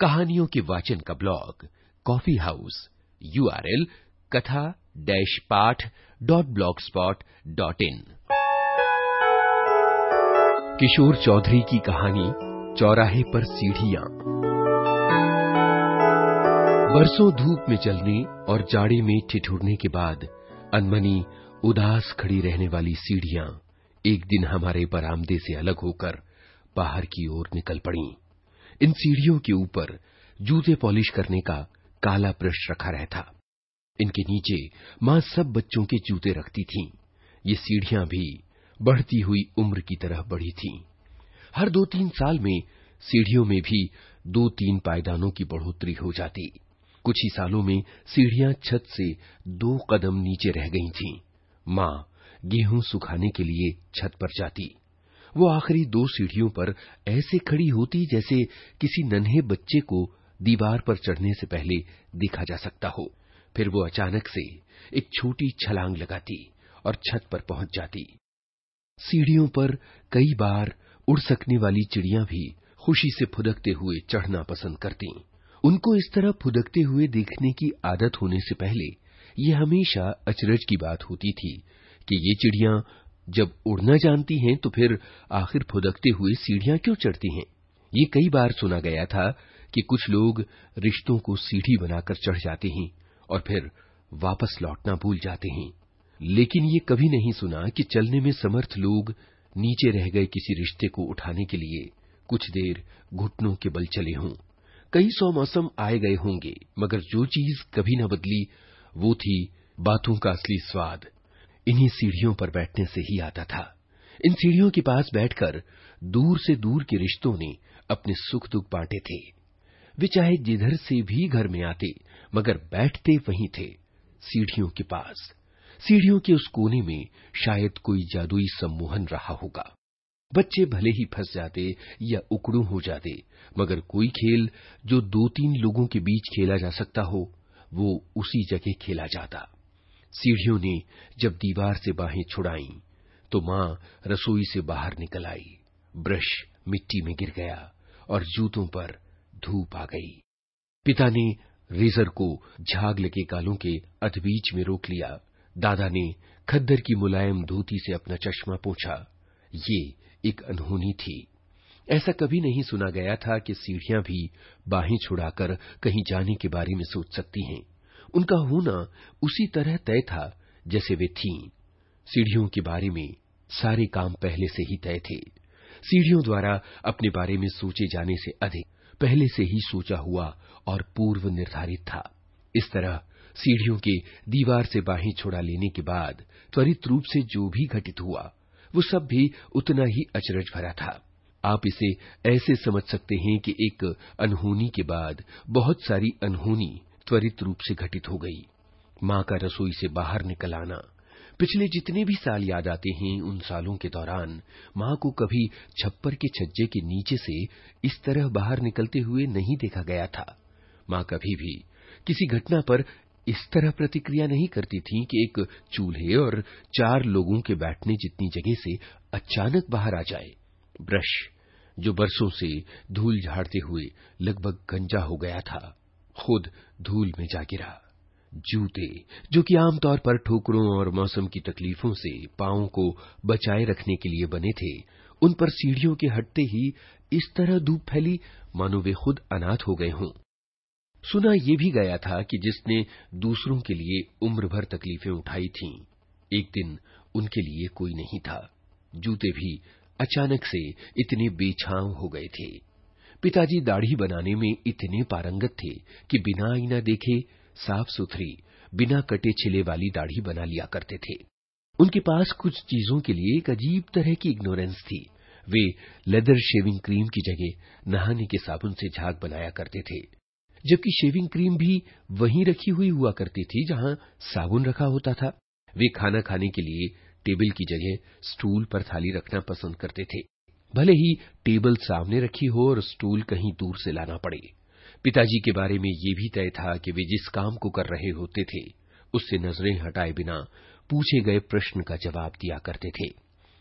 कहानियों के वाचन का ब्लॉग, कॉफ़ी हाउस यूआरएल कथा, डैश पाठ, dot blogspot dot in. Kishore Chaudhary की कहानी, चौराहे पर सीढ़ियाँ। बरसों धूप में चलने और जाड़े में ठिठुरने के बाद अनमनी उदास खड़ी रहने वाली सीढ़ियाँ एक दिन हमारे बरामदे से अलग होकर बाहर की ओर निकल पड़ी। इन सीढ़ियों के ऊपर जूते पॉलिश करने का काला ब्रश रखा रहता। इनके नीचे माँ सब बच्चों के जूते रखती थीं। ये सीढ़ियाँ भी बढ़ती हुई उम्र की तरह बढ़ी थीं। हर दो तीन साल में सीढ़ियों में भी दो तीन पायदानों की बढ़ोतरी हो जाती। कुछ ही सालों में सीढ़ियाँ छत से दो कदम नीचे रह गई थीं। माँ गेहूँ सुखाने के लिए छत पर जाती। वो आखिरी दो सीढ़ियों पर ऐसे खड़ी होती जैसे किसी नन्हे बच्चे को दीवार पर चढ़ने से पहले देखा जा सकता हो। फिर वो अचानक से एक छोटी छलांग लगाती और छत पर पहुँच जाती। सीढ़ियों पर कई बार उड़ सकने वाली चिड़ियाँ भी खुशी से फुदकते हुए चढ़ना पसंद करती। उनको इस तरह फुदकते हुए देखने की आदत होने से पहले ये हमेशा अचरज की बात होती थी कि ये चिड़ियाँ जब उड़ना जानती हैं तो फिर आखिर फुदकते हुए सीढ़ियाँ क्यों चढ़ती हैं? ये कई बार सुना गया था कि कुछ लोग रिश्तों को सीढ़ी बनाकर चढ़ जाते हैं और फिर वापस लौटना भूल जाते हैं। लेकिन ये कभी नहीं सुना कि चलने में समर्थ लोग नीचे रह गए किसी रिश्ते को उठाने के लिए कुछ देर घुटनों के बल चले हों। कई सौ मौसम आए गए होंगे, मगर जो चीज़ कभी न बदली, वो थी बातों का असली स्वाद। इन्हीं सीढ़ियों पर बैठने से ही आता था। इन सीढ़ियों के पास बैठकर दूर से दूर के रिश्तों ने अपने सुख दुख बांटे थे। वे चाहे जिधर से भी घर में आते, मगर बैठते वहीं थे, सीढ़ियों के पास। सीढ़ियों के उस कोने में शायद कोई जादुई सम्मोहन रहा होगा। बच्चे भले ही फंस जाते या उकड़ू हो जाते, मगर कोई खेल जो दो तीन लोगों के बीच खेला जा सकता हो, वो उसी जगह खेला जाता। सीढ़ियों ने जब दीवार से बाहें छुड़ाई तो माँ रसोई से बाहर निकल आई। ब्रश मिट्टी में गिर गया और जूतों पर धूप आ गई। पिता ने रेजर को झाग लगे कालों के अधबीच में रोक लिया। दादा ने खद्दर की मुलायम धोती से अपना चश्मा पूछा। ये एक अनहोनी थी। ऐसा कभी नहीं सुना गया था कि सीढ़ियाँ भी बाहें छुड़ाकर कहीं जाने के बारे में सोच सकती हैं। उनका होना उसी तरह तय था जैसे वे थीं। सीढ़ियों के बारे में सारे काम पहले से ही तय थे। सीढ़ियों द्वारा अपने बारे में सोचे जाने से अधिक पहले से ही सोचा हुआ और पूर्व निर्धारित था। इस तरह सीढ़ियों के दीवार से बाहें छोड़ा लेने के बाद त्वरित रूप से जो भी घटित हुआ, वो सब भी उतना ही अचरज भरा था। आप इसे ऐसे समझ सकते हैं कि एक अनहोनी के बाद बहुत सारी अनहोनी त्वरित रूप से घटित हो गई। माँ का रसोई से बाहर निकल आना। पिछले जितने भी साल याद आते हैं, उन सालों के दौरान माँ को कभी छप्पर के छज्जे के नीचे से इस तरह बाहर निकलते हुए नहीं देखा गया था। माँ कभी भी किसी घटना पर इस तरह प्रतिक्रिया नहीं करती थी कि एक चूल्हे और चार लोगों के बैठने जितनी जगह से अचानक बाहर आ जाए। ब्रश, जो बरसों से धूल झाड़ते हुए लगभग गंजा हो गया था। खुद धूल में जा गिरा। जूते, जो कि आमतौर पर ठोकरों और मौसम की तकलीफों से पांवों को बचाए रखने के लिए बने थे, उन पर सीढ़ियों के हटते ही इस तरह धूप फैली, मानो वे खुद अनाथ हो गए हों। सुना ये भी गया था कि जिसने दूसरों के लिए उम्र भर तकलीफें उठाई थीं, एक दिन उनके लिए कोई नहीं था। जूते भी अचानक से इतने बेछाव हो गए थे। पिताजी दाढ़ी बनाने में इतने पारंगत थे कि बिना आईना देखे, साफ़ सुथरी, बिना कटे छिले वाली दाढ़ी बना लिया करते थे। उनके पास कुछ चीज़ों के लिए एक अजीब तरह की इग्नोरेंस थी। वे लेदर शेविंग क्रीम की जगह नहाने के साबुन से झाग बनाया करते थे, जबकि शेविंग क्रीम भी वहीं रखी हुई हुआ करती थी जहाँ साबुन रखा होता था। वे खाना खाने के लिए टेबल की जगह स्टूल पर थाली रखना पसंद करते थे। भले ही टेबल सामने रखी हो और स्टूल कहीं दूर से लाना पड़े। पिताजी के बारे में ये भी तय था कि वे जिस काम को कर रहे होते थे, उससे नज़रें हटाए बिना पूछे गए प्रश्न का जवाब दिया करते थे।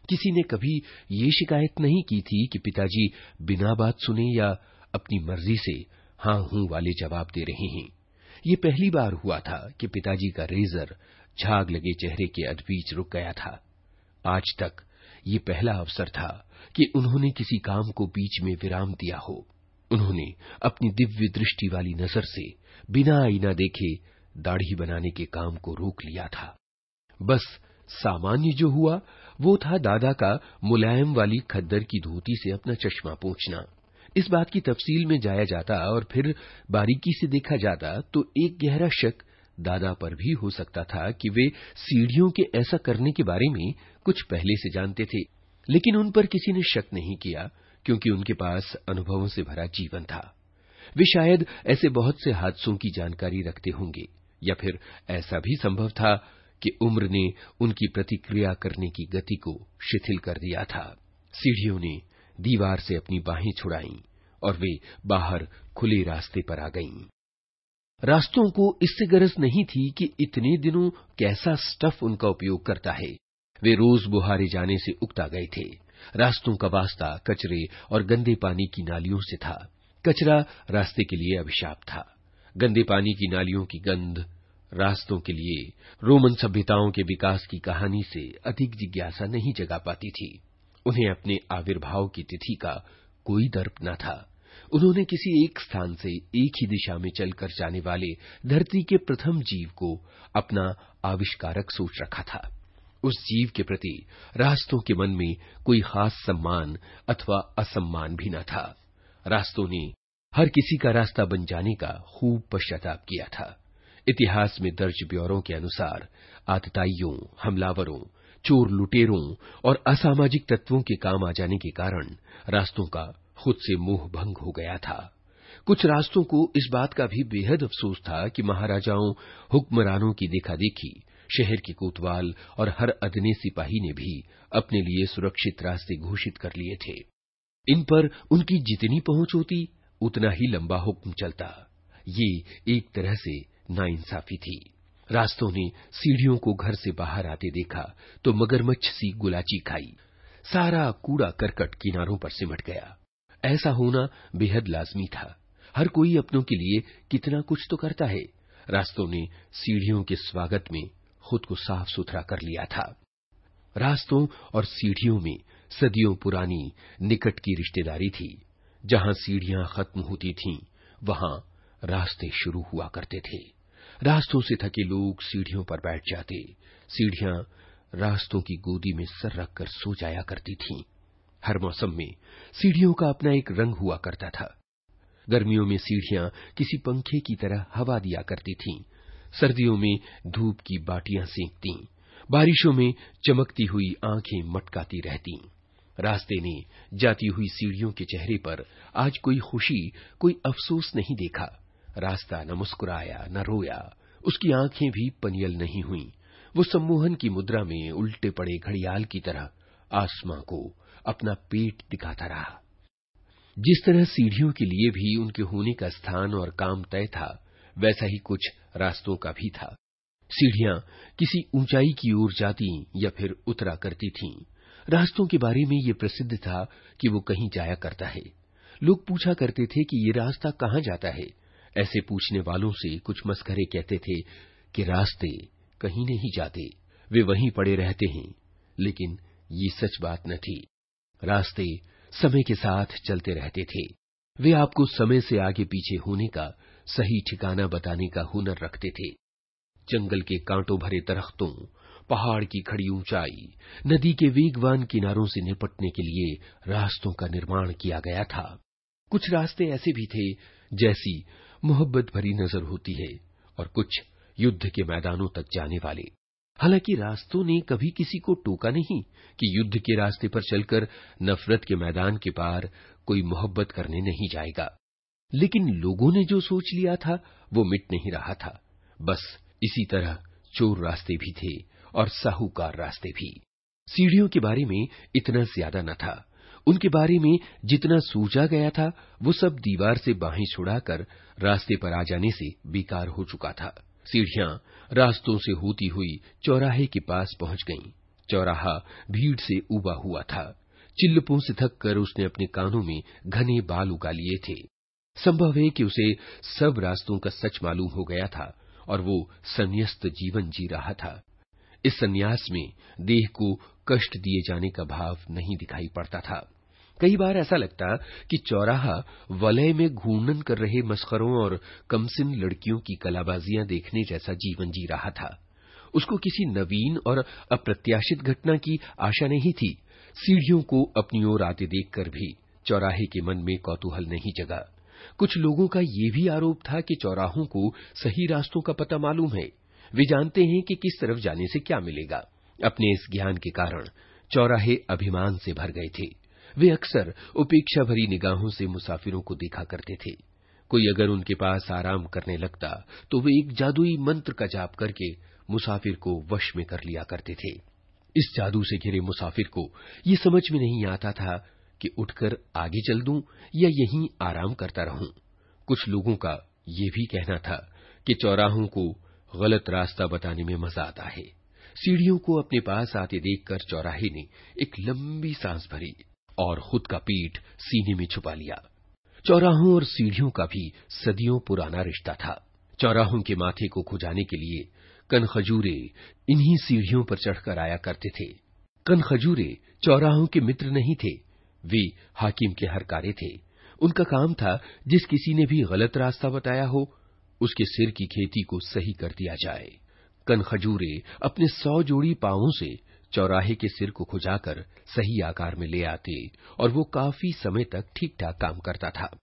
किसी ने कभी ये शिकायत नहीं की थी कि पिताजी बिना बात सुने या अपनी मर्ज़ी से हाँ हूँ वाले जवाब दे रहे हैं। ये पहली बार हुआ था कि पिताजी का रेजर झाग लगे चेहरे के अधबीच रुक गया था। आज तक ये पहला अवसर था कि उन्होंने किसी काम को बीच में विराम दिया हो। उन्होंने अपनी दिव्य दृष्टि वाली नज़र से बिना आईना देखे दाढ़ी बनाने के काम को रोक लिया था। बस सामान्य जो हुआ, वो था दादा का मुलायम वाली खद्दर की धोती से अपना चश्मा पोछना। इस बात की तफसील में जाया जाता और फिर बारीकी से देखा जाता तो एक गहरा शक दादा पर भी हो सकता था कि वे सीढ़ियों के ऐसा करने के बारे में कुछ पहले से जानते थे। लेकिन उन पर किसी ने शक नहीं किया, क्योंकि उनके पास अनुभवों से भरा जीवन था। वे शायद ऐसे बहुत से हादसों की जानकारी रखते होंगे, या फिर ऐसा भी संभव था कि उम्र ने उनकी प्रतिक्रिया करने की गति को शिथिल कर दिया था। सीढ़ियों ने दीवार से अपनी बाहें छुड़ाई और वे बाहर खुले रास्ते पर आ गईं। रास्तों को इससे गरज नहीं थी कि इतने दिनों कैसा स्टफ़ उनका उपयोग करता है। वे रोज बुहारे जाने से उगता गए थे। रास्तों का वास्ता कचरे और गंदे पानी की नालियों से था। कचरा रास्ते के लिए अभिशाप था। गंदे पानी की नालियों की गंध रास्तों के लिए रोमन सभ्यताओं के विकास की कहानी से अधिक जिज्ञासा नहीं जगा पाती थी। उन्हें अपने आविर्भाव की तिथि का कोई दर्प न था। उन्होंने किसी एक स्थान से एक ही दिशा में चलकर जाने वाले धरती के प्रथम जीव को अपना आविष्कारक सोच रखा था। उस जीव के प्रति रास्तों के मन में कोई खास सम्मान अथवा असम्मान भी न था। रास्तों ने हर किसी का रास्ता बन जाने का खूब पश्चाताप किया था। इतिहास में दर्ज ब्यौरों के अनुसार आतताइयों, हमलावरों, चोर लुटेरों और असामाजिक तत्वों के काम आ जाने के कारण रास्तों का खुद से मोह भंग हो गया था। कुछ रास्तों को इस बात का भी बेहद अफसोस था कि महाराजाओं, हुक्मरानों की देखा देखी शहर के कोतवाल और हर अदने सिपाही ने भी अपने लिए सुरक्षित रास्ते घोषित कर लिए थे। इन पर उनकी जितनी पहुँच होती, उतना ही लंबा हुक्म चलता। ये एक तरह से नाइंसाफी थी। रास्तों ने सीढ़ियों को घर से बाहर आते देखा तो मगरमच्छ सी गुलाची खाई। सारा कूड़ा करकट किनारों पर सिमट गया। ऐसा होना बेहद लाजमी था। हर कोई अपनों के लिए कितना कुछ तो करता है। रास्तों ने सीढ़ियों के स्वागत में खुद को साफ़ सुथरा कर लिया था। रास्तों और सीढ़ियों में सदियों पुरानी निकट की रिश्तेदारी थी। जहाँ सीढ़ियाँ खत्म होती थीं, वहाँ रास्ते शुरू हुआ करते थे। रास्तों से थके लोग सीढ़ियों पर बैठ जाते। सीढ़ियाँ रास्तों की गोदी में सर रखकर सो जाया करती थीं। हर मौसम में सीढ़ियों का अपना एक रंग हुआ करता था। गर्मियों में सीढ़ियाँ किसी पंखे की तरह हवा दिया करती थीं। सर्दियों में धूप की बाटियाँ सेंकती, बारिशों में चमकती हुई आँखें मटकाती रहती। रास्ते ने जाती हुई सीढ़ियों के चेहरे पर आज कोई खुशी, कोई अफसोस नहीं देखा। रास्ता न मुस्कुराया, न रोया, उसकी आँखें भी पनियल नहीं हुई। वो सम्मोहन की मुद्रा में उल्टे पड़े घड़ियाल की तरह आसमां को अपना पेट दिखाता रहा। जिस तरह सीढ़ियों के लिए भी उनके होने का स्थान और काम तय था, वैसा ही कुछ रास्तों का भी था। सीढ़ियाँ किसी ऊंचाई की ओर जाती या फिर उतरा करती थीं। रास्तों के बारे में ये प्रसिद्ध था कि वो कहीं जाया करता है। लोग पूछा करते थे कि ये रास्ता कहाँ जाता है। ऐसे पूछने वालों से कुछ मस्करे कहते थे कि रास्ते कहीं नहीं जाते, वे वहीं पड़े रहते हैं। लेकिन ये सच बात न थी। रास्ते समय के साथ चलते रहते थे। वे आपको समय से आगे पीछे होने का सही ठिकाना बताने का हुनर रखते थे। जंगल के कांटों भरे दरख्तों, पहाड़ की खड़ी ऊंचाई, नदी के वेगवान किनारों से निपटने के लिए रास्तों का निर्माण किया गया था। कुछ रास्ते ऐसे भी थे जैसी मोहब्बत भरी नज़र होती है और कुछ युद्ध के मैदानों तक जाने वाले। हालाँकि रास्तों ने कभी किसी को टोका नहीं कि युद्ध के रास्ते पर चलकर नफरत के मैदान के पार कोई मोहब्बत करने नहीं जाएगा। लेकिन लोगों ने जो सोच लिया था, वो मिट नहीं रहा था। बस इसी तरह चोर रास्ते भी थे और साहूकार रास्ते भी। सीढ़ियों के बारे में इतना ज़्यादा न था। उनके बारे में जितना सोचा गया था, वो सब दीवार से बाहें छुड़ाकर रास्ते पर आ जाने से बेकार हो चुका था। सीढ़ियाँ रास्तों से होती हुई चौराहे के पास पहुँच गईं। चौराहा भीड़ से उबा हुआ था। चिल्लपों से थक कर उसने अपने कानों में घने बाल उगा लिए थे। संभव है कि उसे सब रास्तों का सच मालूम हो गया था और वो संन्यास्त जीवन जी रहा था। इस संन्यास में देह को कष्ट दिए जाने का भाव नहीं दिखाई पड़ता था। कई बार ऐसा लगता कि चौराहा वलय में घूर्णन कर रहे मस्करों और कमसिन लड़कियों की कलाबाजियाँ देखने जैसा जीवन जी रहा था। उसको किसी नवीन और अप्रत्याशित घटना की आशा नहीं थी। सीढ़ियों को अपनी ओर आते देखकर भी चौराहे के मन में कौतूहल नहीं जगा। कुछ लोगों का ये भी आरोप था कि चौराहों को सही रास्तों का पता मालूम है। वे जानते हैं कि किस तरफ़ जाने से क्या मिलेगा। अपने इस ज्ञान के कारण चौराहे अभिमान से भर गए थे। वे अक्सर उपेक्षा भरी निगाहों से मुसाफिरों को देखा करते थे। कोई अगर उनके पास आराम करने लगता तो वे एक जादुई मंत्र का जाप करके मुसाफिर को वश में कर लिया करते थे। इस जादू से घिरे मुसाफिर को ये समझ में नहीं आता था कि उठकर आगे चल दूँ या यहीं आराम करता रहूँ? कुछ लोगों का ये भी कहना था कि चौराहों को गलत रास्ता बताने में मज़ा आता है। सीढ़ियों को अपने पास आते देखकर चौराहे ने एक लंबी सांस भरी और खुद का पीठ सीने में छुपा लिया। चौराहों और सीढ़ियों का भी सदियों पुराना रिश्ता था। चौराहों के माथे को खुजाने के लिए कनखजूरे इन्हीं सीढ़ियों पर चढ़कर आया करते थे। कनखजूरे चौराहों के मित्र नहीं थे वे हाकिम के हरकारे थे। उनका काम था, जिस किसी ने भी गलत रास्ता बताया हो, उसके सिर की खेती को सही कर दिया जाए। कनखजूरे अपने सौ जोड़ी पांवों से चौराहे के सिर को खुजाकर सही आकार में ले आते और वो काफ़ी समय तक ठीक ठाक काम करता था।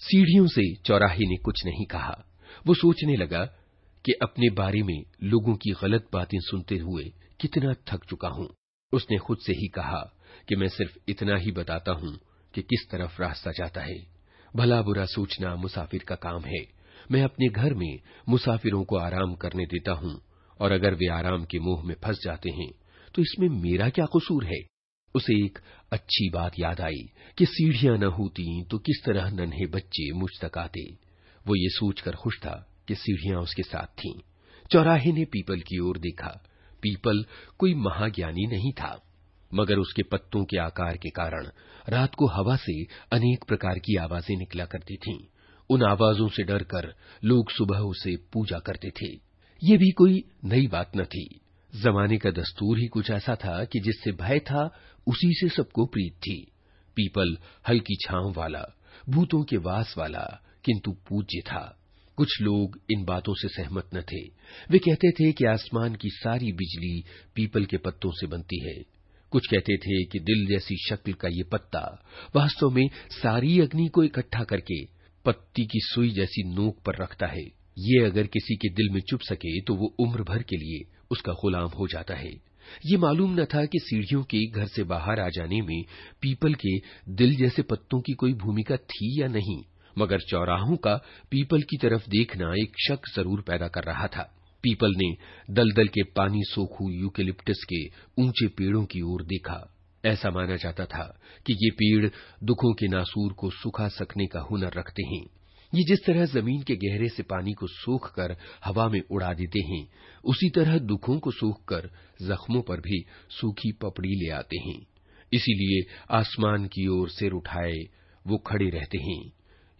सीढ़ियों से चौराहे ने कुछ नहीं कहा। वो सोचने लगा कि अपने बारे में लोगों की गलत बातें सुनते हुए कितना थक चुका हूँ। उसने खुद से ही कहा कि मैं सिर्फ़ इतना ही बताता हूँ कि किस तरफ़ रास्ता जाता है। भला बुरा सोचना मुसाफिर का काम है। मैं अपने घर में मुसाफिरों को आराम करने देता हूँ, और अगर वे आराम के मुँह में फंस जाते हैं तो इसमें मेरा क्या कसूर है? उसे एक अच्छी बात याद आई कि सीढ़ियाँ न होती तो किस तरह नन्हे बच्चे मुझ तक आते। वो ये सोचकर खुश था कि सीढ़ियाँ उसके साथ थीं। चौराहे ने पीपल की ओर देखा। पीपल कोई महाज्ञानी नहीं था। मगर उसके पत्तों के आकार के कारण रात को हवा से अनेक प्रकार की आवाज़ें निकला करती थीं। उन आवाजों से डरकर लोग सुबह उसे पूजा करते थे। ये भी कोई नई बात न थी। जमाने का दस्तूर ही कुछ ऐसा था कि जिससे भय था, उसी से सबको प्रीत थी। पीपल हल्की छांव वाला, भूतों के वास वाला, किंतु पूज्य था। कुछ लोग इन बातों से सहमत न थे। वे कहते थे कि आसमान की सारी बिजली पीपल के पत्तों से बनती है। कुछ कहते थे कि दिल जैसी शक्ल का ये पत्ता वास्तव में सारी अग्नि को इकट्ठा करके पत्ती की सुई जैसी नोक पर रखता है। ये अगर किसी के दिल में चुप सके तो वो उम्र भर के लिए उसका गुलाम हो जाता है। ये मालूम न था कि सीढ़ियों के घर से बाहर आ जाने में पीपल के दिल जैसे पत्तों की कोई भूमिका थी या नहीं, मगर चौराहों का पीपल की तरफ़ देखना एक शक ज़रूर पैदा कर रहा था। पीपल ने दलदल के पानी सोखू यूकेलिप्टस के ऊँचे पेड़ों की ओर देखा। ऐसा माना जाता था कि ये पेड़ दुखों के नासूर को सुखा सकने का हुनर रखते हैं। ये जिस तरह ज़मीन के गहरे से पानी को सूख कर हवा में उड़ा देते हैं, उसी तरह दुखों को सूख कर जख्मों पर भी सूखी पपड़ी ले आते हैं। इसीलिए आसमान की ओर सिर उठाए वो खड़े रहते हैं।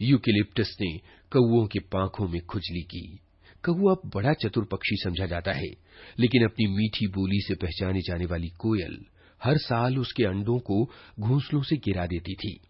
यूकेलिप्टस ने कौओं के पांखों में खुजली की। कौआ बड़ा चतुर पक्षी समझा जाता है। लेकिन अपनी मीठी बोली से पहचाने जाने वाली कोयल हर साल उसके अंडों को घोंसलों से गिरा देती थी।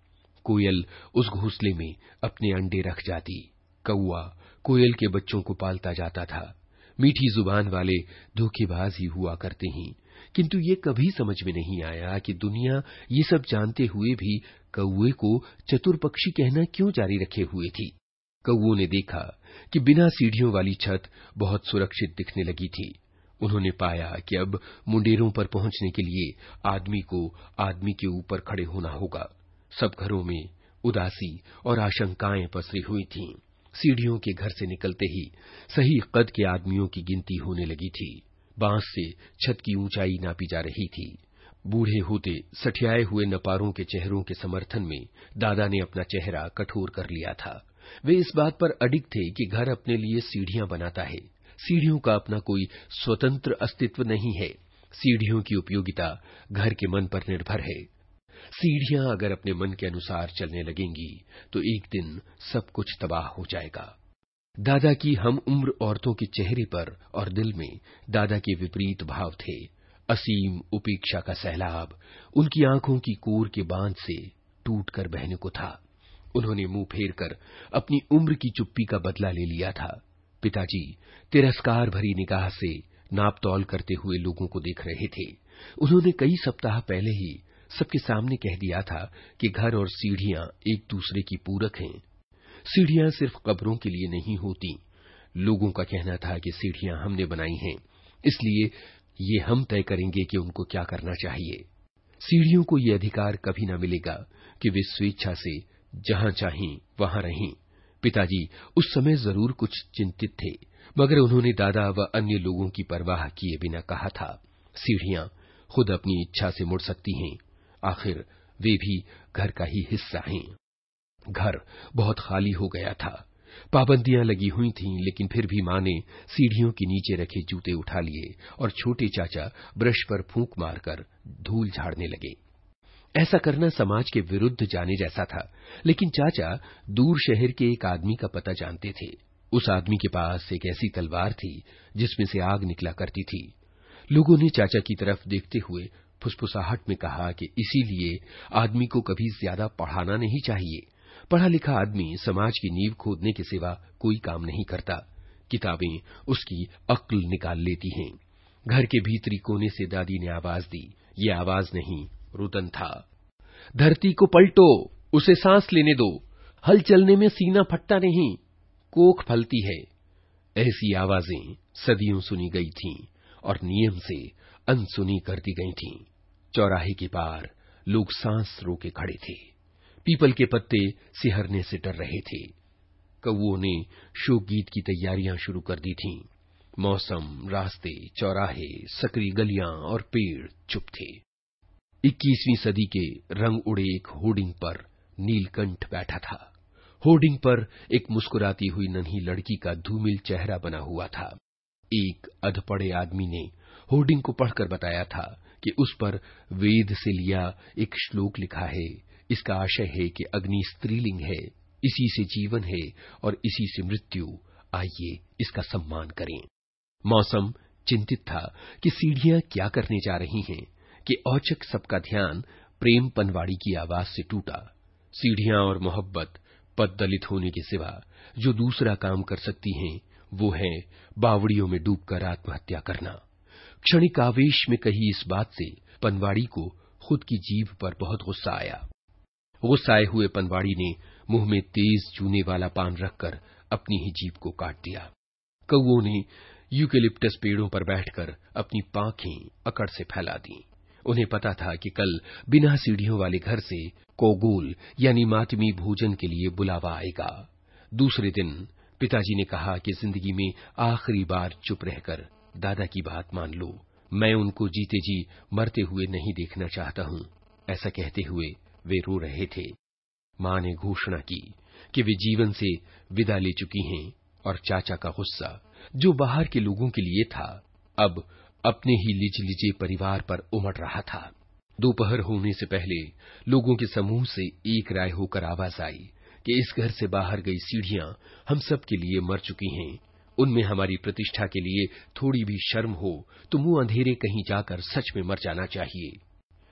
कोयल उस घोंसले में अपने अंडे रख जाती। कौआ कोयल के बच्चों को पालता जाता था। मीठी ज़ुबान वाले धोखेबाज ही हुआ करते हैं। किंतु ये कभी समझ में नहीं आया कि दुनिया ये सब जानते हुए भी कौए को चतुर पक्षी कहना क्यों जारी रखे हुए थी। कौओं ने देखा कि बिना सीढ़ियों वाली छत बहुत सुरक्षित दिखने लगी थी। उन्होंने पाया कि अब मुंडेरों पर पहुँचने के लिए आदमी को आदमी के ऊपर खड़े होना होगा। सब घरों में उदासी और आशंकाएँ पसरी हुई थीं। सीढ़ियों के घर से निकलते ही सही कद के आदमियों की गिनती होने लगी थी। बाँस से छत की ऊंचाई नापी जा रही थी। बूढ़े होते सठियाए हुए नपारों के चेहरों के समर्थन में दादा ने अपना चेहरा कठोर कर लिया था। वे इस बात पर अडिग थे कि घर अपने लिए सीढ़ियाँ बनाता है। सीढ़ियों का अपना कोई स्वतंत्र अस्तित्व नहीं है। सीढ़ियों की उपयोगिता घर के मन पर निर्भर है। सीढ़ियाँ अगर अपने मन के अनुसार चलने लगेंगी तो एक दिन सब कुछ तबाह हो जाएगा। दादा की हम उम्र औरतों के चेहरे पर और दिल में दादा के विपरीत भाव थे। असीम उपेक्षा का सैलाब उनकी आँखों की कोर के बाँध से टूट कर बहने को था। उन्होंने मुँह फेर कर अपनी उम्र की चुप्पी का बदला ले लिया था। पिताजी, तिरस्कार भरी निगाह से नाप तौल करते हुए लोगों को देख रहे थे। उन्होंने कई सप्ताह पहले ही सबके सामने कह दिया था कि घर और सीढ़ियाँ एक दूसरे की पूरक हैं। सीढ़ियाँ सिर्फ़ कब्रों के लिए नहीं होती। लोगों का कहना था कि सीढ़ियाँ हमने बनाई हैं, इसलिए ये हम तय करेंगे कि उनको क्या करना चाहिए। सीढ़ियों को ये अधिकार कभी न मिलेगा कि वे स्वेच्छा से जहाँ चाहें, वहाँ रहें। पिताजी, उस समय ज़रूर कुछ चिंतित थे, मगर उन्होंने दादा व अन्य लोगों की परवाह किए बिना कहा था, सीढ़ियाँ खुद अपनी इच्छा से मुड़ सकती हैं, आखिर वे भी घर का ही हिस्सा हैं। घर बहुत खाली हो गया था, पाबंदियाँ लगी हुई थीं, लेकिन फिर भी माँ ने सीढ़ियों के नीचे रखे जूते उठा लिए और छोटे चाचा ब्रश पर फूंक मारकर धूल झाड़ने लगे। ऐसा करना समाज के विरुद्ध जाने जैसा था, लेकिन चाचा दूर शहर के एक आदमी का पता जानते थे। उस आदमी के पास एक ऐसी तलवार थी, जिसमें से आग निकला करती थी। लोगों ने चाचा की तरफ़ देखते हुए फुसफुसाहट में कहा कि इसीलिए आदमी को कभी ज़्यादा पढ़ाना नहीं चाहिए। पढ़ा लिखा आदमी समाज की नींव खोदने के सिवा कोई काम नहीं करता। किताबें उसकी अक्ल निकाल लेती हैं। घर के भीतरी कोने से दादी ने आवाज़ दी, ये आवाज़ नहीं रुदन था। धरती को पलटो, उसे सांस लेने दो। हल चलने में सीना फटता नहीं, कोख फलती है। ऐसी आवाज़ें सदियों सुनी गई थीं और नियम से अनसुनी कर दी गई थीं। चौराहे के पार लोग सांस रोके खड़े थे। पीपल के पत्ते सिहरने से डर रहे थे। कौओं ने शोक गीत की तैयारियाँ शुरू कर दी थीं। मौसम, रास्ते, चौराहे, सकरी गलियाँ और पेड़ चुप थे। इक्कीसवीं सदी के रंग उड़े एक होर्डिंग पर नीलकंठ बैठा था। होर्डिंग पर एक मुस्कुराती हुई नन्ही लड़की का धूमिल चेहरा बना हुआ था। एक अधपड़े आदमी ने होर्डिंग को पढ़कर बताया था कि उस पर वेद से लिया एक श्लोक लिखा है। इसका आशय है कि अग्नि स्त्रीलिंग है, इसी से जीवन है और इसी से मृत्यु। आइए इसका सम्मान करें। मौसम चिंतित था कि सीढ़ियाँ क्या करने जा रही हैं। कि औचक सबका ध्यान प्रेम पनवाड़ी की आवाज़ से टूटा। सीढ़ियाँ और मोहब्बत पद दलित होने के सिवा जो दूसरा काम कर सकती हैं, वो है बावड़ियों में डूबकर आत्महत्या करना। क्षणिक आवेश में कही इस बात से पनवाड़ी को खुद की जीभ पर बहुत गुस्सा आया। गुस्साए हुए पनवाड़ी ने मुँह में तेज चूने वाला पान रखकर अपनी ही जीभ को काट दिया। कौओं ने यूकेलिप्टस पेड़ों पर बैठकर अपनी पाखें अकड़ से फैला दी। उन्हें पता था कि कल बिना सीढ़ियों वाले घर से कोगोल, यानी मातमी भोजन के लिए बुलावा आएगा। दूसरे दिन पिताजी ने कहा कि ज़िंदगी में आखिरी बार चुप रहकर, दादा की बात मान लो, मैं उनको जीते जी मरते हुए नहीं देखना चाहता हूँ। ऐसा कहते हुए वे रो रहे थे। माँ ने घोषणा की कि वे जीवन से विदा ले चुकी हैं और चाचा का गुस्सा, जो बाहर के लोगों के लिए था, अब अपने ही लिजे परिवार पर उमड़ रहा था। दोपहर होने से पहले लोगों के समूह से एक राय होकर आवाज़ आई कि इस घर से बाहर गई सीढ़ियाँ हम सब के लिए मर चुकी हैं। उनमें हमारी प्रतिष्ठा के लिए थोड़ी भी शर्म हो तो मुँह अंधेरे कहीं जाकर सच में मर जाना चाहिए।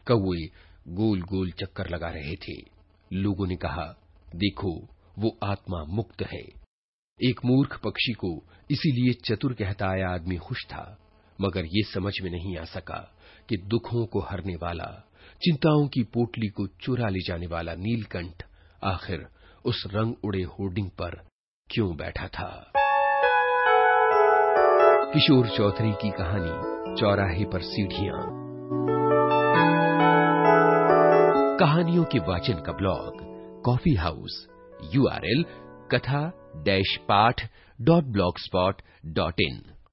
कौए गोल गोल चक्कर लगा रहे थे। लोगों ने कहा, देखो, वो आत्मा मुक्त है। एक मूर्ख पक्षी को इसीलिए चतुर कहता आया आदमी खुश था। मगर ये समझ में नहीं आ सका कि दुखों को हरने वाला, चिंताओं की पोटली को चुरा ले जाने वाला नीलकंठ आखिर उस रंग उड़े होर्डिंग पर क्यों बैठा था? किशोर चौधरी की कहानी, चौराहे पर सीढ़ियाँ। कहानियों के वाचन का ब्लॉग, कॉफ़ी हाउस यूआरएल कथा डैश पाठ डॉट ब्लॉक स्पॉट डॉट इन।